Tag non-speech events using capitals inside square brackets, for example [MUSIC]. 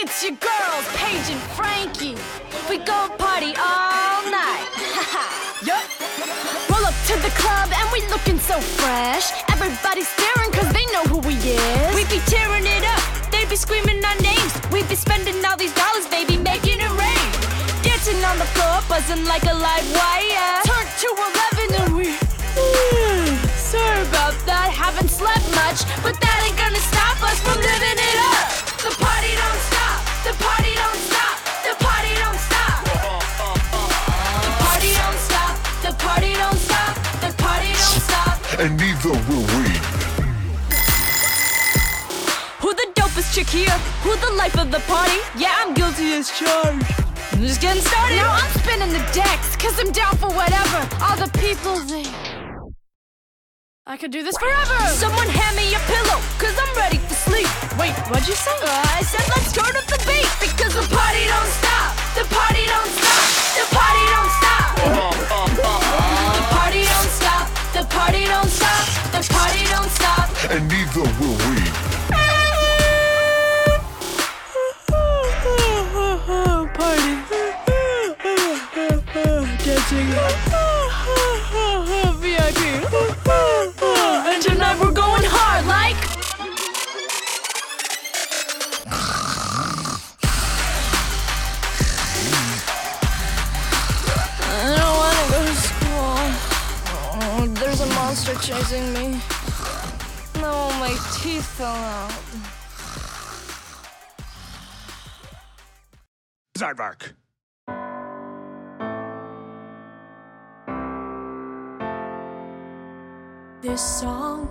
It's your girls, Paige and Frankie. We go party all night. [LAUGHS] yup. Roll up to the club and we looking so fresh. Everybody's staring cause they know who we is. We be tearing it up, they be screaming our names. We be spending all these dollars, baby, making it rain. Dancing on the floor, buzzing like a live wire. Turn to 11 and we. Sorry about that, haven't slept much, but that ain't gonna stop us. And neither will we. Who the dopest chick here? Who the life of the party? Yeah, I'm guilty as charged. I'm just getting started. Now I'm spinning the decks cause I'm down for whatever. All the people they. I could do this forever. Someone hand me a pillow, cause I'm ready to sleep. Wait, what'd you say? Uh, I said let's turn up the beat because the party don't stop. And neither will we. Party. Dancing. VIP. And tonight we're going hard like. I don't want to go to school. Oh, there's a monster chasing me. No, my teeth fell out. Aardvark. This song